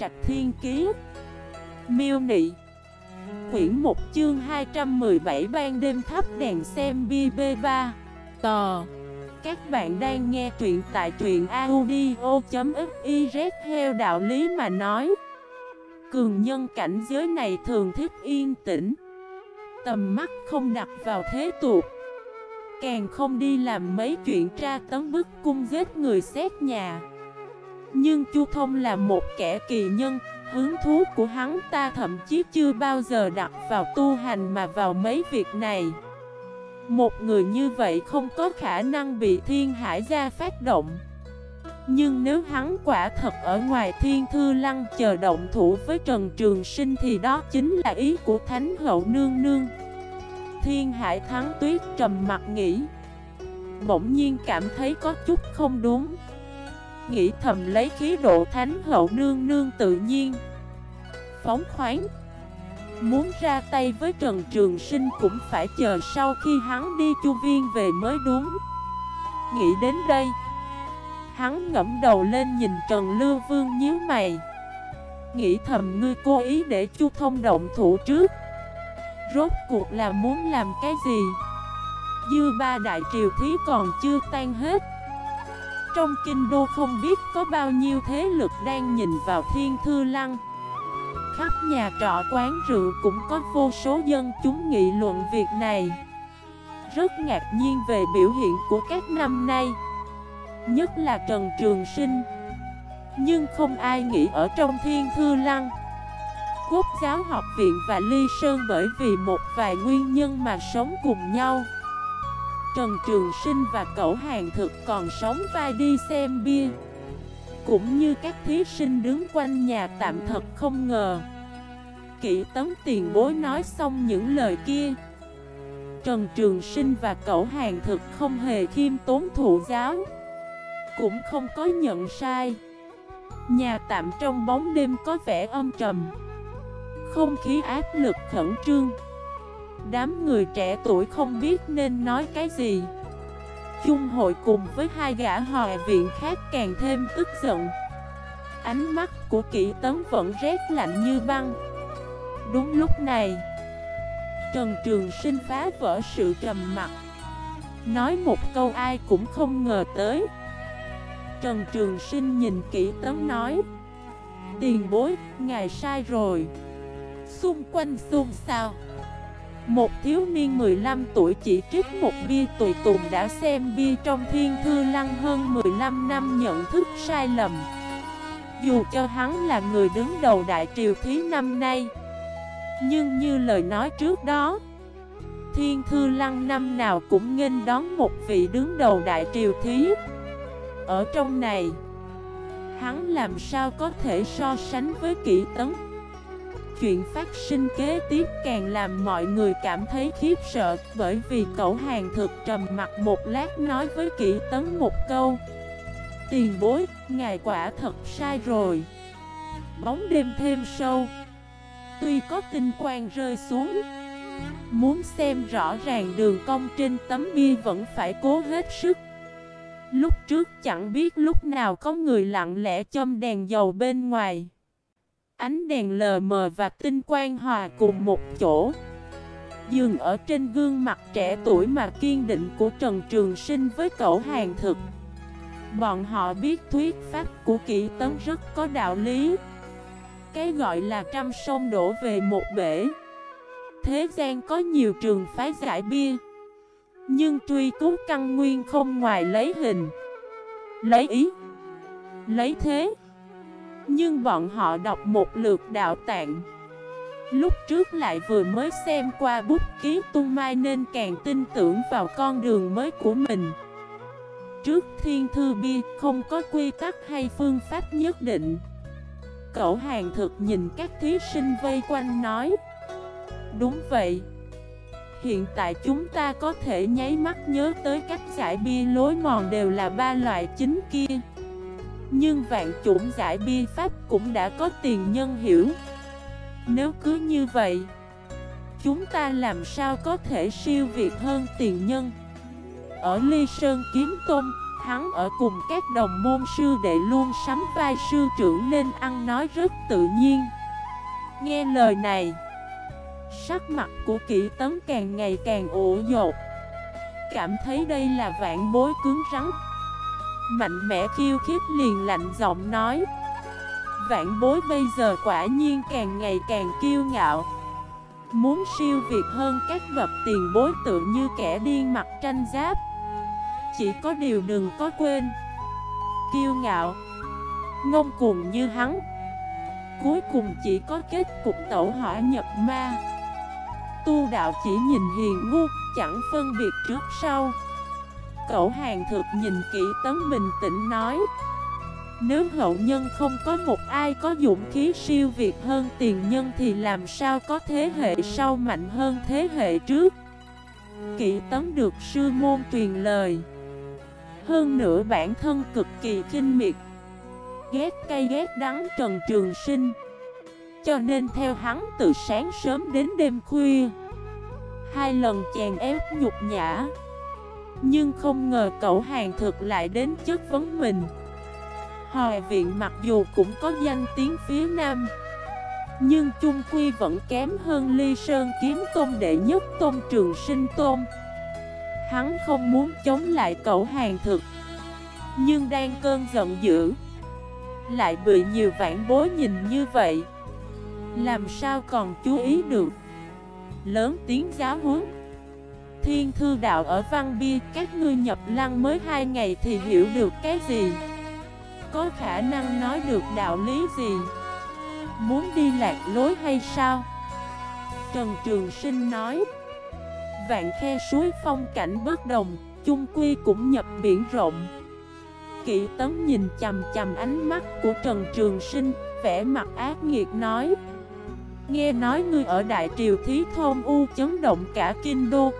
Trạch Thiên Kiế Miêu Nị. Quyển 1 chương 217 ban đêm thắp đèn xem BB3 Tò. Các bạn đang nghe truyện tại truyện audio.xyz Theo đạo lý mà nói. Cường nhân cảnh giới này thường thích yên tĩnh. Tầm mắt không đặt vào thế tuột Càng không đi làm mấy chuyện tra tấn bức cung giết người xét nhà. Nhưng Chu Thông là một kẻ kỳ nhân Hướng thú của hắn ta thậm chí chưa bao giờ đặt vào tu hành mà vào mấy việc này. Một người như vậy không có khả năng bị thiên hải gia phát động. Nhưng nếu hắn quả thật ở ngoài thiên thư lăng chờ động thủ với Trần Trường Sinh Thì đó chính là ý của Thánh Hậu Nương Nương. Thiên Hải Thắng Tuyết trầm mặt nghĩ, Bỗng nhiên cảm thấy có chút không đúng. Nghĩ thầm lấy khí độ thánh hậu nương nương tự nhiên. Phóng khoáng. Muốn ra tay với Trần Trường Sinh cũng phải chờ sau khi hắn đi chu viên về mới đúng. Nghĩ đến đây, Hắn ngẫm đầu lên nhìn Trần Lưu Vương nhíu mày. Nghĩ thầm ngươi cố ý để chu thông động thủ trước. Rốt cuộc là muốn làm cái gì? Dư ba đại triều thí còn chưa tan hết. Trong kinh đô không biết có bao nhiêu thế lực đang nhìn vào thiên thư lăng. Khắp nhà trọ quán rượu cũng có vô số dân chúng nghị luận việc này. Rất ngạc nhiên về biểu hiện của các năm nay, Nhất là Trần Trường Sinh. Nhưng không ai nghĩ ở trong thiên thư lăng. Quốc giáo học viện và Ly Sơn bởi vì một vài nguyên nhân mà sống cùng nhau. Trần Trường Sinh và cậu hàng thực còn sống vai đi xem bia. Cũng như các thí sinh đứng quanh nhà tạm thật không ngờ. Kỷ tấm tiền bối nói xong những lời kia. Trần Trường Sinh và cậu hàng thực không hề khiêm tốn thụ giáo. Cũng không có nhận sai. Nhà tạm trong bóng đêm có vẻ âm trầm. Không khí áp lực khẩn trương. Đám người trẻ tuổi không biết nên nói cái gì. Chung hội cùng với hai gã hòa viện khác càng thêm tức giận. Ánh mắt của kỹ tấn vẫn rét lạnh như băng. Đúng lúc này Trần Trường Sinh phá vỡ sự trầm mặt Nói một câu ai cũng không ngờ tới. Trần Trường Sinh nhìn kỹ tấn nói Tiền bối, ngài sai rồi. Xung quanh xung sao một thiếu niên 15 tuổi chỉ trích một bia tùy tùng đã xem bia trong thiên thư lăng hơn 15 năm nhận thức sai lầm. Dù cho hắn là người đứng đầu đại triều thí năm nay, Nhưng như lời nói trước đó, Thiên thư lăng năm nào cũng nghênh đón một vị đứng đầu đại triều thí. Ở trong này, Hắn làm sao có thể so sánh với kỹ tấn Chuyện phát sinh kế tiếp càng làm mọi người cảm thấy khiếp sợ Bởi vì cậu hàng thực trầm mặt một lát nói với kỹ tấn một câu. Tiền bối, ngài quả thật sai rồi. Bóng đêm thêm sâu. Tuy có tinh quang rơi xuống Muốn xem rõ ràng đường cong trên tấm bia vẫn phải cố hết sức. Lúc trước chẳng biết lúc nào có người lặng lẽ châm đèn dầu bên ngoài. Ánh đèn lờ mờ và tinh quang hòa cùng một chỗ. Dường ở trên gương mặt trẻ tuổi mà kiên định của Trần Trường Sinh với cậu hàng thực. Bọn họ biết thuyết pháp của kỹ tấn rất có đạo lý. Cái gọi là trăm sông đổ về một bể. Thế gian có nhiều trường phái giải bia. Nhưng truy cứu căn nguyên không ngoài lấy hình. Lấy ý. Lấy thế nhưng bọn họ đọc một lượt đạo tạng. Lúc trước lại vừa mới xem qua bút ký tung mai nên càng tin tưởng vào con đường mới của mình. Trước thiên thư bia không có quy tắc hay phương pháp nhất định. Cậu hàng thực nhìn các thí sinh vây quanh nói, Đúng vậy. Hiện tại chúng ta có thể nháy mắt nhớ tới cách giải bia lối mòn đều là ba loại chính kia nhưng vạn chủng giải bi pháp cũng đã có tiền nhân hiểu. Nếu cứ như vậy, Chúng ta làm sao có thể siêu việt hơn tiền nhân? Ở Ly Sơn Kiếm Tôn hắn ở cùng các đồng môn sư đệ luôn sắm vai sư trưởng nên ăn nói rất tự nhiên. Nghe lời này, Sắc mặt của kỹ tấn càng ngày càng ủ dột. Cảm thấy đây là vạn bối cứng rắn. Mạnh mẽ khiêu khích liền lạnh giọng nói. Vạn bối bây giờ quả nhiên càng ngày càng kiêu ngạo. Muốn siêu việt hơn các bậc tiền bối tự như kẻ điên mặt tranh giáp. Chỉ có điều đừng có quên. Kiêu ngạo. Ngông cuồng như hắn. Cuối cùng chỉ có kết cục tẩu hỏa nhập ma. Tu đạo chỉ nhìn hiền ngu, Chẳng phân biệt trước sau. Cậu hàng thực nhìn kỹ tấn bình tĩnh nói. Nếu hậu nhân không có một ai có dũng khí siêu việt hơn tiền nhân Thì làm sao có thế hệ sau mạnh hơn thế hệ trước? Kỵ tấn được sư môn truyền lời. Hơn nữa bản thân cực kỳ kinh miệt. Ghét cay ghét đắng Trần Trường Sinh. Cho nên theo hắn từ sáng sớm đến đêm khuya, Hai lần chèn ép nhục nhã. Nhưng không ngờ cậu hàng thực lại đến chất vấn mình. Hòa viện mặc dù cũng có danh tiếng phía Nam, Nhưng chung quy vẫn kém hơn Ly Sơn kiếm tôn đệ nhất tôn trường sinh tôn. Hắn không muốn chống lại cậu hàng thực, Nhưng đang cơn giận dữ, Lại bị nhiều vãn bối nhìn như vậy. Làm sao còn chú ý được? Lớn tiếng giáo huấn. Thiên thư đạo ở Văn Bia, Các ngươi nhập lăng mới hai ngày thì hiểu được cái gì? Có khả năng nói được đạo lý gì? Muốn đi lạc lối hay sao? Trần Trường Sinh nói. Vạn khe suối phong cảnh bất đồng, Chung quy cũng nhập biển rộng. Kỵ tấn nhìn chầm chầm ánh mắt của Trần Trường Sinh, vẻ mặt ác nghiệt nói. Nghe nói ngươi ở Đại Triều Thí Thôn U chấn động cả Kinh Đô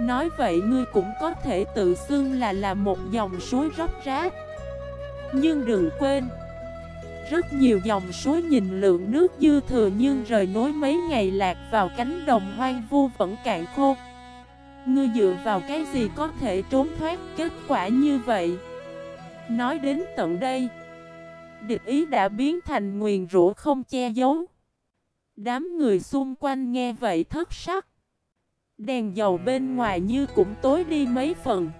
Nói vậy ngươi cũng có thể tự xưng là là một dòng suối róc rác Nhưng đừng quên, Rất nhiều dòng suối nhìn lượng nước dư thừa nhưng rời nối mấy ngày lạc vào cánh đồng hoang vu vẫn cạn khô. Ngươi dựa vào cái gì có thể trốn thoát kết quả như vậy? Nói đến tận đây, Địch ý đã biến thành nguyền rủa không che giấu. Đám người xung quanh nghe vậy thất sắc. Đèn dầu bên ngoài như cũng tối đi mấy phần.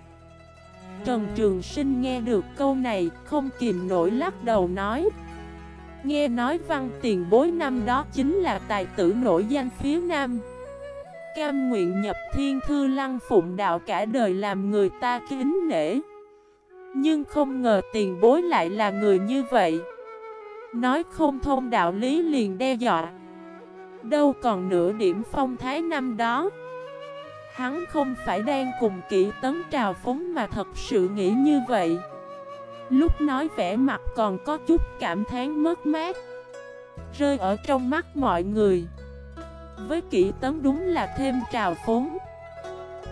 Trần Trường Sinh nghe được câu này không kìm nổi lắc đầu nói. Nghe nói văn tiền bối năm đó chính là tài tử nổi danh phía Nam. Cam nguyện nhập thiên thư lăng phụng đạo cả đời làm người ta kính nể. Nhưng không ngờ tiền bối lại là người như vậy. Nói không thông đạo lý liền đe dọa. Đâu còn nửa điểm phong thái năm đó. Hắn không phải đang cùng kỹ tấn trào phúng mà thật sự nghĩ như vậy. Lúc nói vẻ mặt còn có chút cảm thán mất mát. Rơi ở trong mắt mọi người. Với kỹ tấn đúng là thêm trào phúng.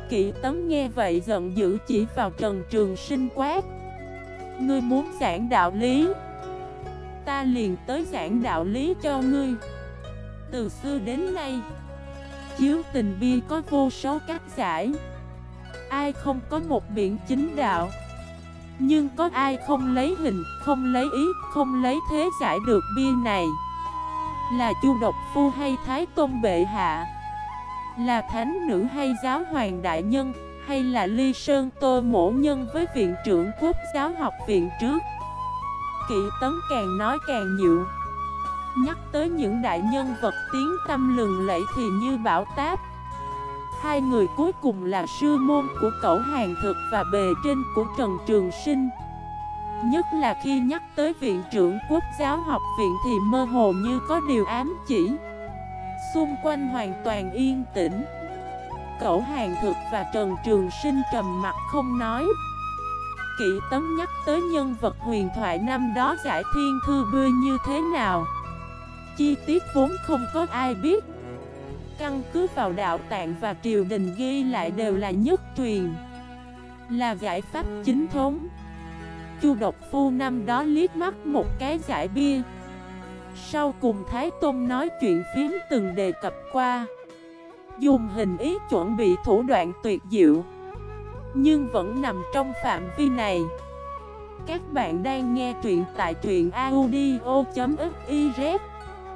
Kỹ tấn nghe vậy giận dữ chỉ vào Trần Trường Sinh quát. Ngươi muốn giảng đạo lý. Ta liền tới giảng đạo lý cho ngươi. Từ xưa đến nay Chiếu tình bia có vô số cách giải. Ai không có một biển chính đạo? Nhưng có ai không lấy hình, không lấy ý, không lấy thế giải được bia này? Là chu độc phu hay thái tôn bệ hạ? Là thánh nữ hay giáo hoàng đại nhân? Hay là ly sơn tô mổ nhân với viện trưởng quốc giáo học viện trước? Kỵ tấn càng nói càng nhiều. Nhắc tới những đại nhân vật tiếng tâm lừng lẫy thì như bảo táp. Hai người cuối cùng là sư môn của cậu hàng thực và bề trên của Trần Trường Sinh. Nhất là khi nhắc tới viện trưởng quốc giáo học viện thì mơ hồ như có điều ám chỉ. Xung quanh hoàn toàn yên tĩnh. Cậu hàng thực và Trần Trường Sinh trầm mặt không nói. Kỵ tấn nhắc tới nhân vật huyền thoại năm đó giải thiên thư bươi như thế nào? Chi tiết vốn không có ai biết. Căn cứ vào đạo tạng và triều đình ghi lại đều là nhất truyền, Là giải pháp chính thống. Chu độc phu năm đó liếc mắt một cái giải bia. Sau cùng Thái Tôn nói chuyện phím từng đề cập qua. Dùng hình ý chuẩn bị thủ đoạn tuyệt diệu, Nhưng vẫn nằm trong phạm vi này. Các bạn đang nghe truyện tại truyện audio.fif